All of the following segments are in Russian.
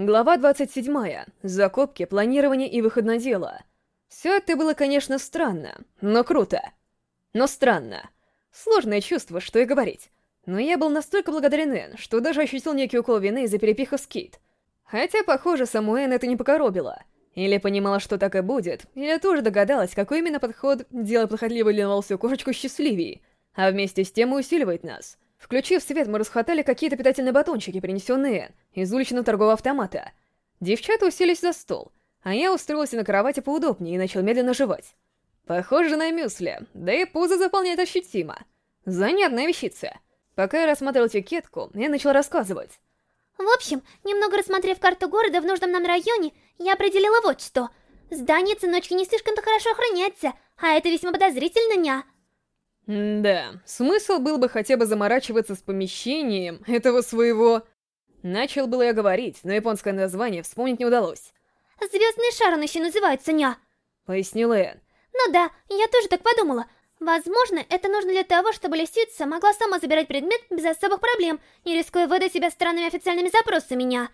Глава 27. Закупки, планирование и выход на дело. Все это было, конечно, странно, но круто. Но странно. Сложное чувство, что и говорить. Но я был настолько благодарен Энн, что даже ощутил некий укол вины из-за перепиха с Кит. Хотя, похоже, саму Энн это не покоробило. Или понимала, что так и будет, или тоже догадалась, какой именно подход делает плохотливую длинноволосую кошечку счастливее, а вместе с тем и усиливает нас. Включив свет, мы расхватали какие-то питательные батончики, принесенные из уличного торгового автомата. Девчата уселись за стол, а я устроился на кровати поудобнее и начал медленно жевать. Похоже на мюсли, да и пузо заполняет ощутимо. Занятная вещица. Пока я рассматривал этикетку, я начал рассказывать. В общем, немного рассмотрев карту города в нужном нам районе, я определила вот что. Здание ночью не слишком-то хорошо охраняется, а это весьма подозрительно, ня. Да, смысл был бы хотя бы заморачиваться с помещением этого своего... Начал было я говорить, но японское название вспомнить не удалось. «Звездный шар он еще называется, ня!» Пояснила Энн. Ну да, я тоже так подумала. Возможно, это нужно для того, чтобы лисица могла сама забирать предмет без особых проблем, не рискуя выдать себя странными официальными запросами, ня.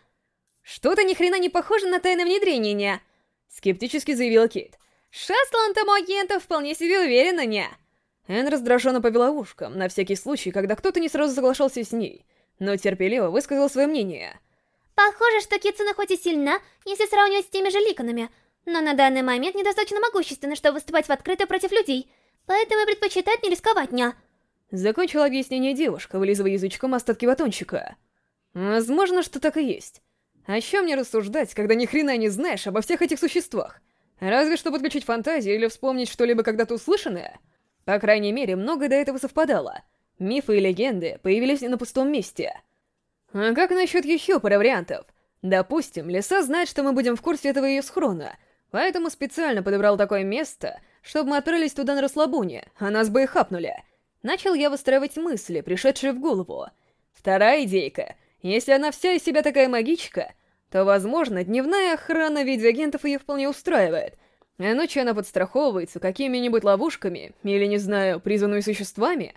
Что-то ни хрена не похоже на тайное внедрение, ня. Скептически заявила Кейт. Шаслан тому агентов вполне себе уверена, ня. Энн раздраженно повела ушком, на всякий случай, когда кто-то не сразу соглашался с ней, но терпеливо высказал свое мнение. Похоже, что Китсуна хоть и сильна, если сравнивать с теми же Ликонами, но на данный момент недостаточно могущественна, чтобы выступать в открытую против людей, поэтому предпочитает не рисковать, ня. Закончила объяснение девушка, вылизывая язычком остатки батончика. Возможно, что так и есть. О чем мне рассуждать, когда ни хрена не знаешь обо всех этих существах? Разве что подключить фантазию или вспомнить что-либо когда-то услышанное? По крайней мере, многое до этого совпадало. Мифы и легенды появились не на пустом месте. А как насчет еще пары вариантов? Допустим, Лиса знает, что мы будем в курсе этого ее схрона, поэтому специально подобрал такое место, чтобы мы отправились туда на расслабоне, а нас бы и хапнули. Начал я выстраивать мысли, пришедшие в голову. Вторая идейка. Если она вся из себя такая магичка, то, возможно, дневная охрана в виде агентов ее вполне устраивает, ночью она подстраховывается какими-нибудь ловушками или, не знаю, призванными существами.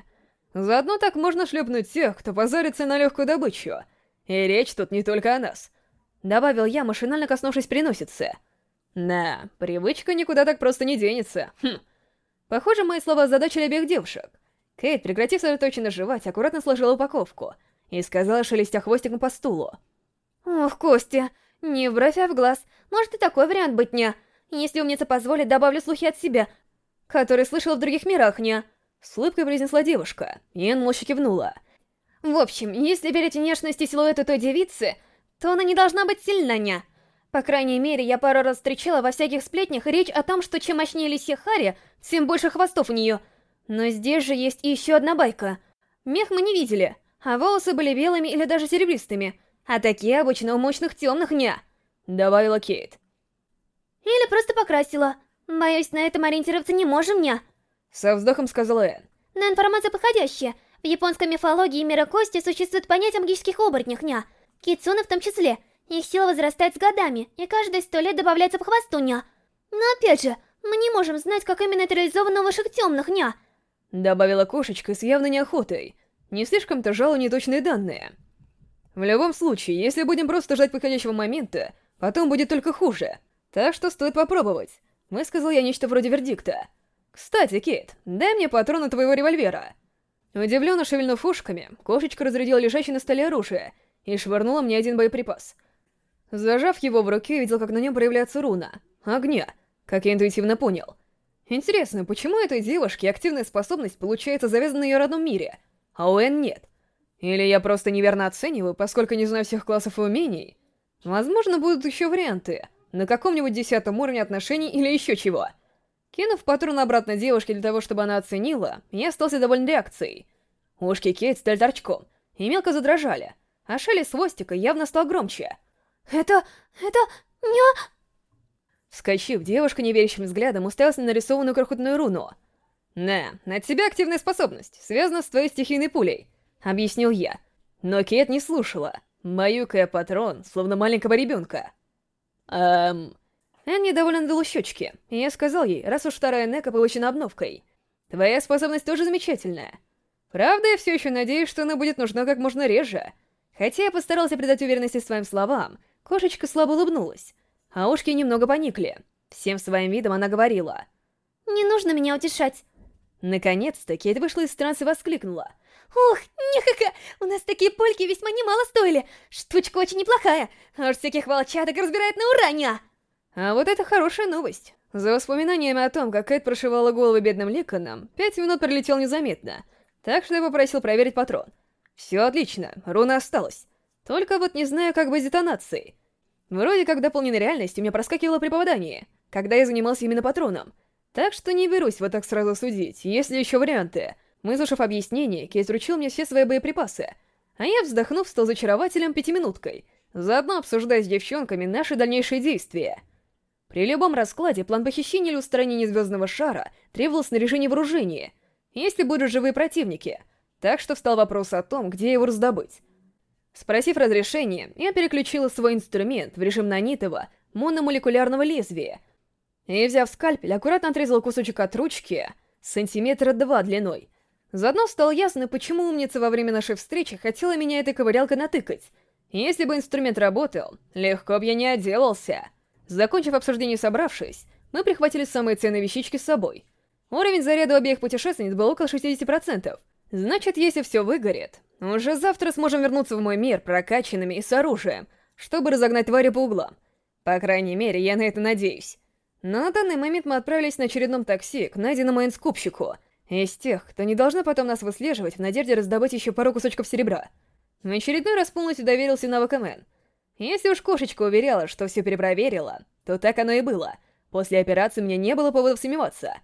Заодно так можно шлепнуть тех, кто позорится на легкую добычу. И речь тут не только о нас. Добавил я, машинально коснувшись переносицы. Да, привычка никуда так просто не денется. Хм. Похоже, мои слова озадачили обеих девушек. Кейт, прекратив сосредоточенно жевать, аккуратно сложила упаковку и сказала, шелестя хвостиком по стулу. «Ох, Костя, не бровь, а в глаз. Может и такой вариант быть не...» Если умница позволит, добавлю слухи от себя, которые слышала в других мирах, не...» С улыбкой произнесла девушка, и Энн молча кивнула. «В общем, если верить внешности силуэту той девицы, то она не должна быть сильна, не...» По крайней мере, я пару раз встречала во всяких сплетнях речь о том, что чем мощнее лисья Хари, тем больше хвостов у нее. Но здесь же есть и еще одна байка. Мех мы не видели, а волосы были белыми или даже серебристыми, а такие обычно у мощных темных не. Добавила Кейт. Или просто покрасила. Боюсь, на этом ориентироваться не можем, ня. Со вздохом сказала Энн. Но информация подходящая. В японской мифологии мира кости существует понятие магических оборотнях, ня. Кицуны в том числе. Их сила возрастает с годами, и каждые сто лет добавляется по хвосту, ня. Но опять же, мы не можем знать, как именно это реализовано у ваших темных, ня. Добавила кошечка с явной неохотой. Не слишком-то жало неточные данные. В любом случае, если будем просто ждать подходящего момента, потом будет только хуже. Так что стоит попробовать. Высказал я нечто вроде вердикта. Кстати, Кейт, дай мне патроны твоего револьвера. Удивленно шевельнув ушками, кошечка разрядила лежащее на столе оружие и швырнула мне один боеприпас. Зажав его в руке, видел, как на нем проявляется руна. Огня, как я интуитивно понял. Интересно, почему этой девушке активная способность получается завязана на ее родном мире, а у Энн нет? Или я просто неверно оцениваю, поскольку не знаю всех классов и умений? Возможно, будут еще варианты — на каком-нибудь десятом уровне отношений или еще чего. Кинув патрон обратно девушке для того, чтобы она оценила, я остался доволен реакцией. Ушки Кейт стали торчком, и мелко задрожали, а шелест хвостика явно стал громче. «Это... это... не...» Вскочив, девушка неверящим взглядом уставилась на нарисованную крохотную руну. «На, на тебя активная способность, связана с твоей стихийной пулей», — объяснил я. Но Кейт не слушала, баюкая патрон, словно маленького ребенка. Эм... Энн недовольно надула щечки, и я сказал ей, раз уж вторая Нека получена обновкой. Твоя способность тоже замечательная. Правда, я все еще надеюсь, что она будет нужна как можно реже. Хотя я постарался придать уверенности своим словам, Кошечка слабо улыбнулась, а ушки немного поникли. Всем своим видом она говорила. «Не нужно меня утешать». Наконец-то Кейт вышла из транса и воскликнула. «Ух, нихаха! Нас такие польки весьма немало стоили! Штучка очень неплохая! Аж всяких волчаток разбирает на уранья!» А вот это хорошая новость. За воспоминаниями о том, как Кэт прошивала головы бедным Ликонам, пять минут пролетел незаметно, так что я попросил проверить патрон. Все отлично, руна осталась. Только вот не знаю, как с детонацией. Вроде как дополненной реальности меня проскакивало попадании, когда я занимался именно патроном. Так что не берусь вот так сразу судить, есть ли еще варианты. Выслушав объяснение, Кейт вручил мне все свои боеприпасы, а я, вздохнув, стал зачарователем пятиминуткой, заодно обсуждая с девчонками наши дальнейшие действия. При любом раскладе план похищения или устранения звездного шара требовал снаряжения вооружения, если будут живые противники, так что встал вопрос о том, где его раздобыть. Спросив разрешения, я переключила свой инструмент в режим нанитого мономолекулярного лезвия и, взяв скальпель, аккуратно отрезал кусочек от ручки сантиметра два длиной. Заодно стало ясно, почему умница во время нашей встречи хотела меня этой ковырялкой натыкать. Если бы инструмент работал, легко бы я не отделался. Закончив обсуждение собравшись, мы прихватили самые ценные вещички с собой. Уровень заряда у обеих путешественниц был около 60%. Значит, если все выгорит, уже завтра сможем вернуться в мой мир прокачанными и с оружием, чтобы разогнать твари по углам. По крайней мере, я на это надеюсь. Но на данный момент мы отправились на очередном такси к найденному инскупщику, из тех, кто не должна потом нас выслеживать в надежде раздобыть еще пару кусочков серебра. В очередной раз полностью доверился на ВКМН. Если уж кошечка уверяла, что все перепроверила, то так оно и было. После операции мне не было поводов сомневаться.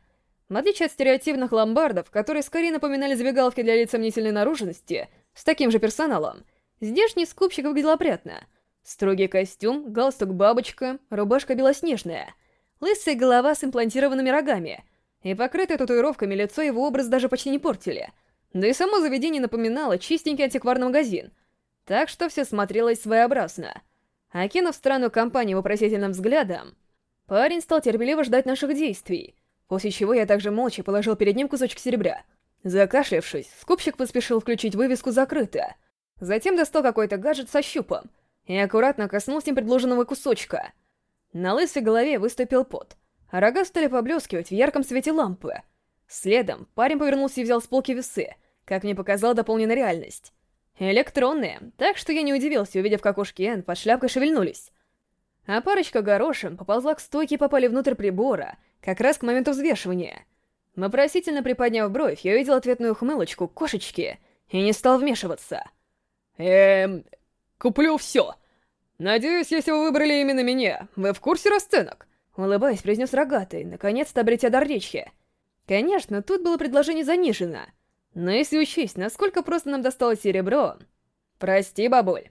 В отличие от стереотипных ломбардов, которые скорее напоминали забегаловки для лиц сомнительной наружности, с таким же персоналом. Здешний скупщик выглядел опрятно. Строгий костюм, галстук-бабочка, рубашка белоснежная. Лысая голова с имплантированными рогами. И покрытое татуировками лицо его образ даже почти не портили. Да и само заведение напоминало чистенький антикварный магазин. Так что все смотрелось своеобразно. Окинув странную компанию вопросительным взглядом, парень стал терпеливо ждать наших действий, после чего я также молча положил перед ним кусочек серебра. Закашлявшись, скупщик поспешил включить вывеску «Закрыто». Затем достал какой-то гаджет со щупом и аккуратно коснулся им предложенного кусочка. На лысой голове выступил пот, рога стали поблескивать в ярком свете лампы. Следом парень повернулся и взял с полки весы, как мне показала дополненная реальность. Электронные, так что я не удивился, увидев, как ушки Эн под шляпкой шевельнулись. А парочка горошин поползла к стойке и попали внутрь прибора, как раз к моменту взвешивания — Вопросительно приподняв бровь, я увидел ответную ухмылочку кошечки и не стал вмешиваться. «Эм... Куплю все. Надеюсь, если вы выбрали именно меня, вы в курсе расценок?» Улыбаясь, произнес рогатый, наконец-то обретя дар речи. Конечно, тут было предложение занижено. Но если учесть, насколько просто нам досталось серебро... Прости, бабуль.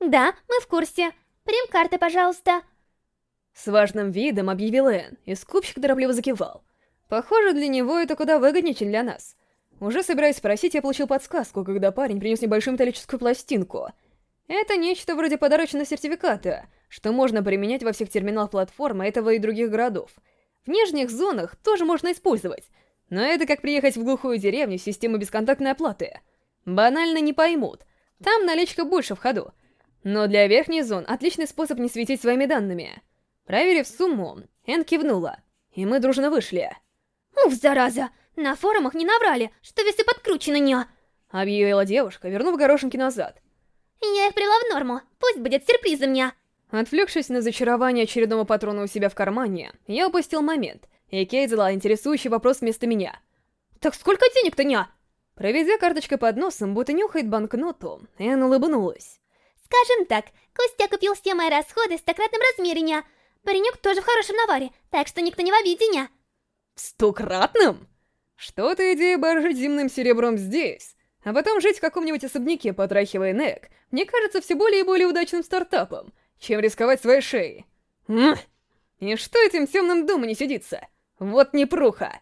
Да, мы в курсе. Прим карты, пожалуйста. С важным видом объявил Эн, и скупщик торопливо закивал. Похоже, для него это куда выгоднее, чем для нас. Уже собираясь спросить, я получил подсказку, когда парень принес небольшую металлическую пластинку. Это нечто вроде подарочного сертификата, что можно применять во всех терминалах платформы этого и других городов. В нижних зонах тоже можно использовать, но это как приехать в глухую деревню с системой бесконтактной оплаты. Банально не поймут, там наличка больше в ходу. Но для верхних зон отличный способ не светить своими данными. Проверив сумму, Эн кивнула, и мы дружно вышли. «Ух, зараза! На форумах не наврали, что весы подкручены не...» Объявила девушка, вернув горошинки назад. «Я их прила в норму, пусть будет сюрпризом мне!» Отвлекшись на зачарование очередного патрона у себя в кармане, я упустил момент, и Кейт задала интересующий вопрос вместо меня. «Так сколько денег-то, ня?» Проведя карточкой под носом, будто нюхает банкноту, Энн улыбнулась. «Скажем так, Костя купил все мои расходы в стократном размере, ня. Паренек тоже в хорошем наваре, так что никто не в обиде, ня. Стократным? Что-то идея баржить земным серебром здесь, а потом жить в каком-нибудь особняке, потрахивая нек, мне кажется все более и более удачным стартапом, чем рисковать своей шеей. Мм. И что этим темным дома не сидится? Вот непруха.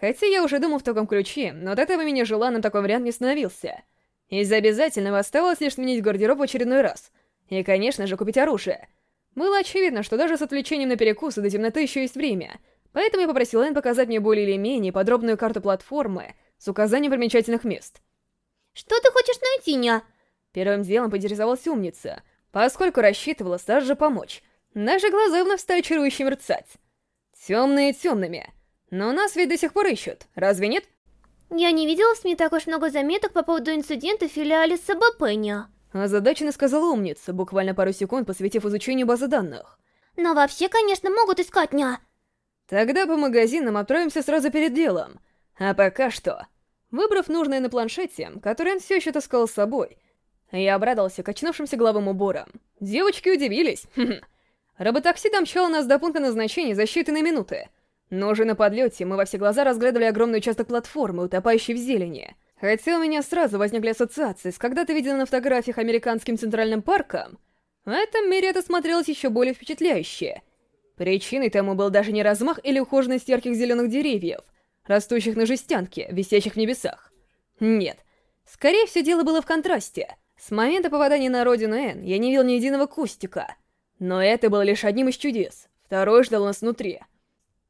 Хотя я уже думал в таком ключе, но от этого меня желанным такой вариант не становился. Из обязательного оставалось лишь сменить гардероб в очередной раз. И, конечно же, купить оружие. Было очевидно, что даже с отвлечением на перекусы до темноты еще есть время — Поэтому я попросил Энн показать мне более или менее подробную карту платформы с указанием примечательных мест. «Что ты хочешь найти, ня?» Первым делом поинтересовалась умница, поскольку рассчитывала сразу же помочь. Наши глаза вновь стали чарующе мерцать. Темные темными. Но нас ведь до сих пор ищут, разве нет? Я не видела в СМИ так уж много заметок по поводу инцидента в филиале СБП, Озадаченно сказала умница, буквально пару секунд посвятив изучению базы данных. Но вообще, конечно, могут искать ня. Тогда по магазинам отправимся сразу перед делом. А пока что... Выбрав нужное на планшете, который он все еще таскал с собой, я обрадовался качнувшимся головым убором. Девочки удивились. Роботакси домчало нас до пункта назначения за считанные минуты. Но уже на подлете мы во все глаза разглядывали огромный участок платформы, утопающий в зелени. Хотя у меня сразу возникли ассоциации с когда-то виденным на фотографиях американским центральным парком, в этом мире это смотрелось еще более впечатляюще. Причиной тому был даже не размах или ухоженность ярких зеленых деревьев, растущих на жестянке, висящих в небесах. Нет. Скорее всего, дело было в контрасте. С момента попадания на родину Н я не видел ни единого кустика. Но это было лишь одним из чудес. Второй ждал нас внутри.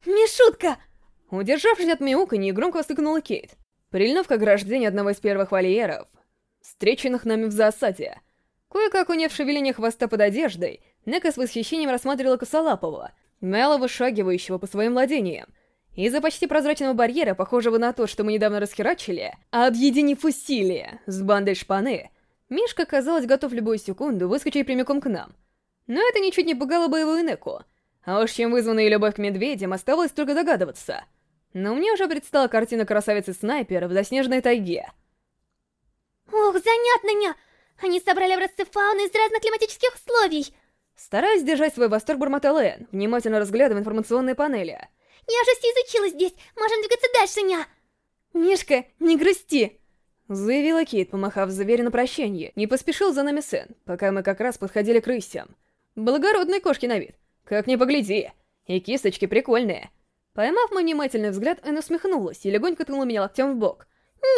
«Мишутка!» Удержавшись от мяуканья, громко воскликнула Кейт. Прильнув к ограждению одного из первых вольеров, встреченных нами в засаде. Кое-как уняв шевеление хвоста под одеждой, Нека с восхищением рассматривала косолапого, мяло вышагивающего по своим владениям. Из-за почти прозрачного барьера, похожего на то, что мы недавно расхерачили, объединив усилия с бандой шпаны, Мишка, казалось, готов любую секунду выскочить прямиком к нам. Но это ничуть не пугало боевую Неку. А уж чем вызванная любовь к медведям, оставалось только догадываться. Но мне уже предстала картина красавицы-снайпера в заснеженной тайге. Ох, занятно, ня! Они собрали образцы фауны из разных климатических условий. Стараясь держать свой восторг, бормотал Энн, внимательно разглядывая информационные панели. Я же все изучила здесь, можем двигаться дальше, ня! Мишка, не грусти! Заявила Кейт, помахав за на прощание. Не поспешил за нами Сэн, пока мы как раз подходили к рысям. Благородные кошки на вид. Как ни погляди. И кисточки прикольные. Поймав мой внимательный взгляд, Энн усмехнулась и легонько ткнула меня локтем в бок.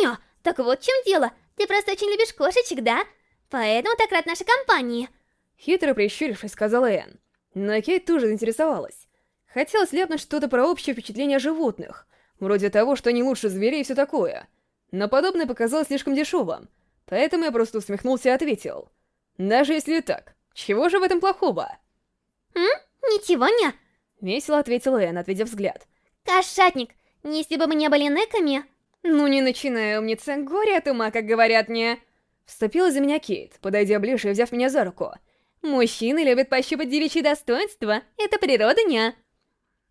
«Ня, так вот в чем дело. Ты просто очень любишь кошечек, да? Поэтому так рад нашей компании». Хитро прищурившись, сказала Энн. Но Кейт тоже заинтересовалась. Хотелось ляпнуть что-то про общее впечатление о животных. Вроде того, что они лучше зверей и все такое. Но подобное показалось слишком дешевым. Поэтому я просто усмехнулся и ответил. Даже если и так, чего же в этом плохого? М? Ничего не. Весело ответила Энн, отведя взгляд. Кошатник, если бы мы не были неками... Ну не начинай, умница, горе от ума, как говорят мне. Вступила за меня Кейт, подойдя ближе и взяв меня за руку. Мужчины любят пощупать девичьи достоинства, это природа не.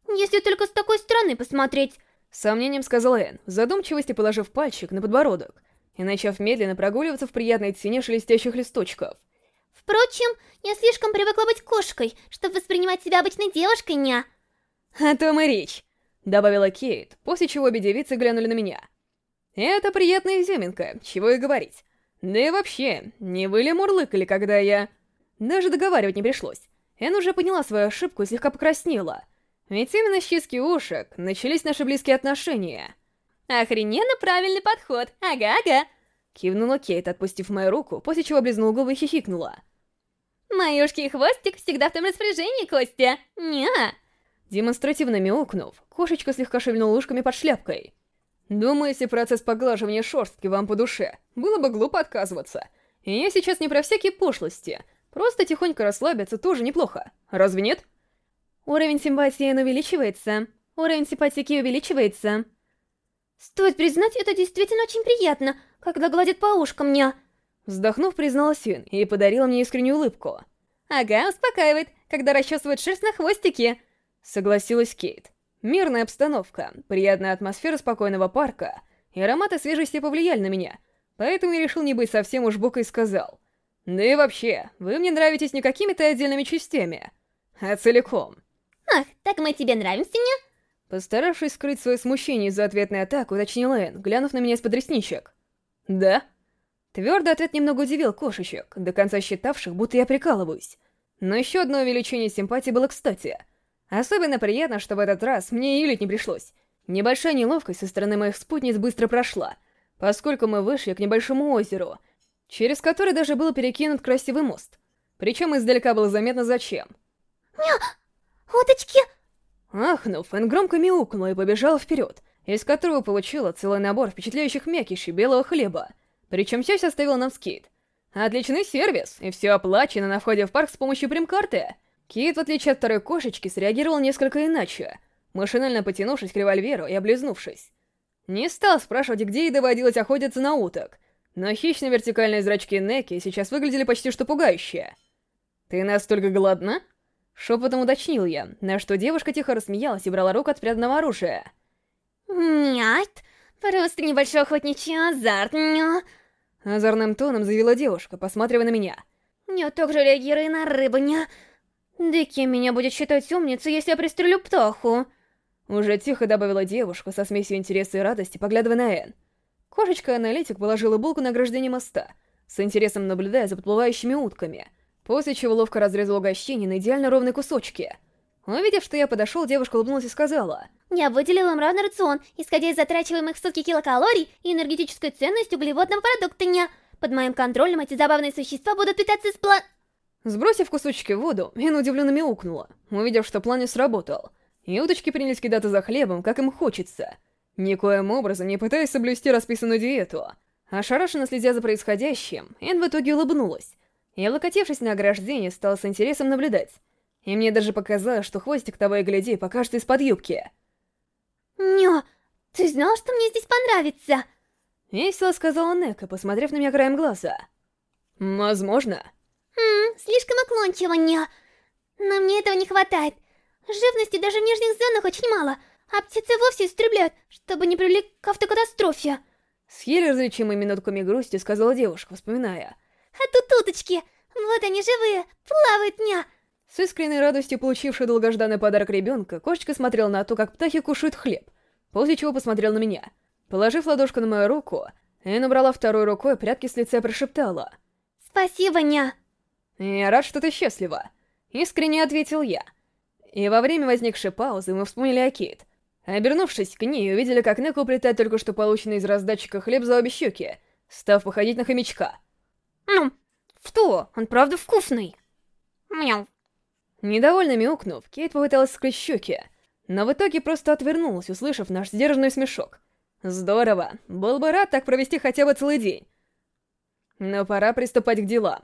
Если только с такой стороны посмотреть. С сомнением сказал Энн, в задумчивости положив пальчик на подбородок и начав медленно прогуливаться в приятной тени шелестящих листочков. Впрочем, я слишком привыкла быть кошкой, чтобы воспринимать себя обычной девушкой, ня. О том и речь, добавила Кейт, после чего обе девицы глянули на меня. Это приятная изюминка, чего и говорить. Да и вообще, не вы ли мурлыкали, когда я... Даже договаривать не пришлось. Эн уже поняла свою ошибку и слегка покраснела. Ведь именно с чистки ушек начались наши близкие отношения. Охрененно правильный подход, ага-ага. Кивнула Кейт, отпустив мою руку, после чего облизнула губы и хихикнула. Моюшки хвостик всегда в том распоряжении, Костя. Ня. Демонстративно мяукнув, кошечка слегка шевельнула ушками под шляпкой. Думаю, если процесс поглаживания шерстки вам по душе, было бы глупо отказываться. И я сейчас не про всякие пошлости. Просто тихонько расслабиться тоже неплохо. Разве нет? Уровень симпатии увеличивается. Уровень симпатики увеличивается. Стоит признать, это действительно очень приятно, когда гладят по ушкам мне. Вздохнув, признала Син и подарила мне искреннюю улыбку. Ага, успокаивает, когда расчесывают шерсть на хвостике. Согласилась Кейт. Мирная обстановка, приятная атмосфера спокойного парка и ароматы свежести повлияли на меня, поэтому я решил не быть совсем уж бокой и сказал. Да и вообще, вы мне нравитесь не какими-то отдельными частями, а целиком. Ах, так мы тебе нравимся, не? Постаравшись скрыть свое смущение из-за ответной атаки, уточнил Энн, глянув на меня из-под ресничек. «Да?» Твердый ответ немного удивил кошечек, до конца считавших, будто я прикалываюсь. Но еще одно увеличение симпатии было кстати. Особенно приятно, что в этот раз мне и юлить не пришлось. Небольшая неловкость со стороны моих спутниц быстро прошла, поскольку мы вышли к небольшому озеру, через который даже был перекинут красивый мост. Причем издалека было заметно зачем. «Ня! Уточки!» Ахнув, Эн громко мяукнула и побежала вперед, из которого получила целый набор впечатляющих мякишей белого хлеба, причем часть оставила нам скейт. Отличный сервис, и все оплачено на входе в парк с помощью прем-карты. Кит, в отличие от второй кошечки, среагировал несколько иначе, машинально потянувшись к револьверу и облизнувшись. Не стал спрашивать, где ей доводилось охотиться на уток, но хищные вертикальные зрачки Неки сейчас выглядели почти что пугающе. «Ты настолько голодна?» Шепотом уточнил я, на что девушка тихо рассмеялась и брала руку от спрятанного оружия. «Нет, просто небольшой охотничий азарт, ня...» Озорным тоном заявила девушка, посматривая на меня. «Я также реагирую на рыбу, ня...» «Да кем меня будет считать умницей, если я пристрелю птаху?» Уже тихо добавила девушка со смесью интереса и радости, поглядывая на Энн. Кошечка-аналитик положила булку на ограждение моста, с интересом наблюдая за подплывающими утками, после чего ловко разрезала угощение на идеально ровные кусочки. Увидев, что я подошел, девушка улыбнулась и сказала... «Я выделила им равный рацион, исходя из затрачиваемых в сутки килокалорий и энергетической ценности углеводного продукта дня. Под моим контролем эти забавные существа будут питаться из план...» Сбросив кусочки в воду, Энн удивленно мяукнула, увидев, что план не сработал и уточки принялись кидаться за хлебом, как им хочется. Никоим образом не пытаясь соблюсти расписанную диету. Ошарашенно следя за происходящим, Эн в итоге улыбнулась. И, облокотившись на ограждение, стала с интересом наблюдать. И мне даже показалось, что хвостик того и гляди покажется из-под юбки. «Нё, ты знал, что мне здесь понравится?» Весело сказала Нека, посмотрев на меня краем глаза. «Возможно». «Ммм, слишком уклончиво, Нё. Но мне этого не хватает. Живности даже в нижних зонах очень мало, а птицы вовсе истребляют, чтобы не привлек к автокатастрофе. С еле различимыми нотками грусти сказала девушка, вспоминая. А тут уточки, вот они живые, плавают дня. С искренней радостью получившей долгожданный подарок ребенка, кошечка смотрела на то, как птахи кушают хлеб, после чего посмотрел на меня. Положив ладошку на мою руку, я набрала второй рукой прятки с лица и прошептала. «Спасибо, ня!» «Я рад, что ты счастлива», — искренне ответил я. И во время возникшей паузы мы вспомнили о Кейт. Обернувшись к ней, увидели, как Неко уплетает только что полученный из раздатчика хлеб за обе щеки, став походить на хомячка. «Ну, что? Он правда вкусный?» «Мяу». Недовольно мяукнув, Кейт попыталась скрыть щеки, но в итоге просто отвернулась, услышав наш сдержанный смешок. Здорово, был бы рад так провести хотя бы целый день. Но пора приступать к делам.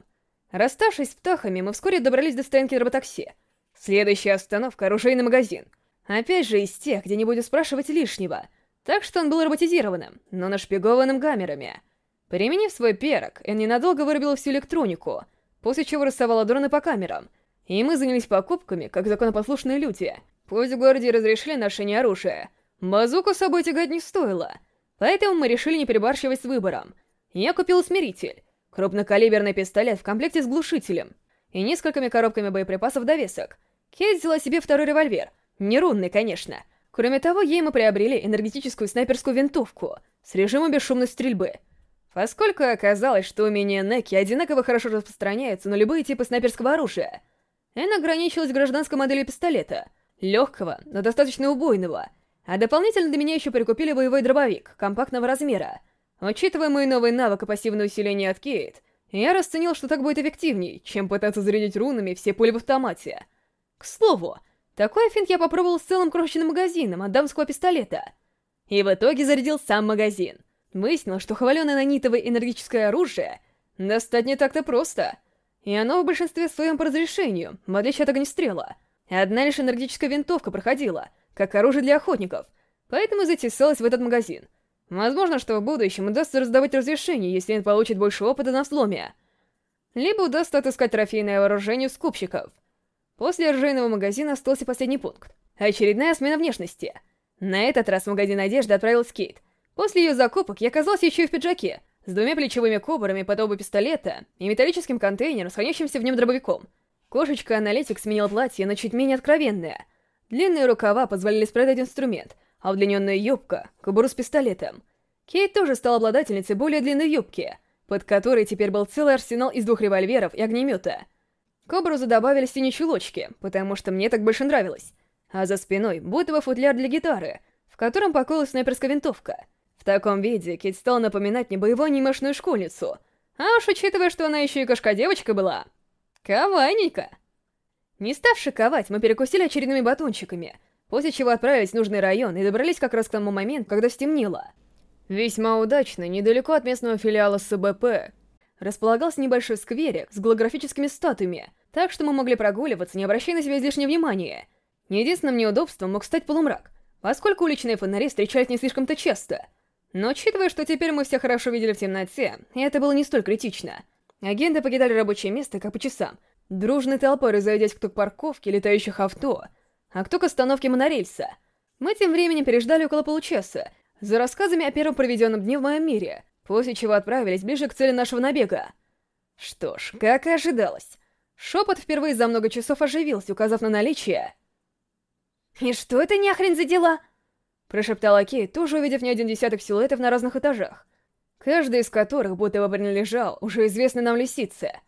Расставшись с птахами, мы вскоре добрались до стоянки роботакси — Следующая остановка — оружейный магазин. Опять же из тех, где не будет спрашивать лишнего. Так что он был роботизированным, но нашпигованным камерами. Применив свой перок, Эн ненадолго вырубила всю электронику, после чего расставала дроны по камерам. И мы занялись покупками, как законопослушные люди. Пусть в городе разрешили ношение оружия, базуку с собой тягать не стоило. Поэтому мы решили не перебарщивать с выбором. Я купил усмиритель, крупнокалиберный пистолет в комплекте с глушителем и несколькими коробками боеприпасов довесок — Кейт взяла себе второй револьвер. Не рунный, конечно. Кроме того, ей мы приобрели энергетическую снайперскую винтовку с режимом бесшумной стрельбы. Поскольку оказалось, что умения Неки одинаково хорошо распространяются на любые типы снайперского оружия, Эн ограничилась гражданской моделью пистолета, легкого, но достаточно убойного, а дополнительно для меня еще прикупили боевой дробовик компактного размера. Учитывая мой новый навык и пассивное усиление от Кейт, я расценил, что так будет эффективней, чем пытаться зарядить рунами все пули в автомате. К слову, такой финт я попробовал с целым крошечным магазином от дамского пистолета. И в итоге зарядил сам магазин. Выяснил, что хваленое нанитовое энергетическое оружие достать не так-то просто. И оно в большинстве своем по разрешению, в отличие от огнестрела. Одна лишь энергетическая винтовка проходила, как оружие для охотников, поэтому затесалась в этот магазин. Возможно, что в будущем удастся раздавать разрешение, если он получит больше опыта на взломе. Либо удастся отыскать трофейное вооружение скупщиков — После оружейного магазина остался последний пункт. Очередная смена внешности. На этот раз в магазин одежды отправил Кейт. После ее закупок я оказался еще и в пиджаке, с двумя плечевыми кобрами под оба пистолета и металлическим контейнером с в нем дробовиком. Кошечка-аналитик сменил платье на чуть менее откровенное. Длинные рукава позволяли спрятать инструмент, а удлиненная юбка — кобуру с пистолетом. Кейт тоже стала обладательницей более длинной юбки, под которой теперь был целый арсенал из двух револьверов и огнемета — к образу добавили синие чулочки, потому что мне так больше нравилось. А за спиной будто футляр для гитары, в котором покоилась снайперская винтовка. В таком виде Кит стал напоминать мне боевую анимешную школьницу. А уж учитывая, что она еще и кошка-девочка была. Кавайненько. Не став шиковать, мы перекусили очередными батончиками, после чего отправились в нужный район и добрались как раз к тому моменту, когда стемнело. Весьма удачно, недалеко от местного филиала СБП, располагался небольшой скверик с голографическими статуями, так что мы могли прогуливаться, не обращая на себя излишнего внимания. Единственным неудобством мог стать полумрак, поскольку уличные фонари встречались не слишком-то часто. Но учитывая, что теперь мы все хорошо видели в темноте, это было не столь критично. Агенты покидали рабочее место как по часам, дружной толпой разойдясь кто к парковке летающих авто, а кто к остановке монорельса. Мы тем временем переждали около получаса, за рассказами о первом проведенном дне в моем мире, после чего отправились ближе к цели нашего набега. Что ж, как и ожидалось. Шепот впервые за много часов оживился, указав на наличие... «И что это нахрен за дела?» Прошептала Кей, тоже увидев не один десяток силуэтов на разных этажах, каждый из которых будто бы принадлежал уже известной нам лисице.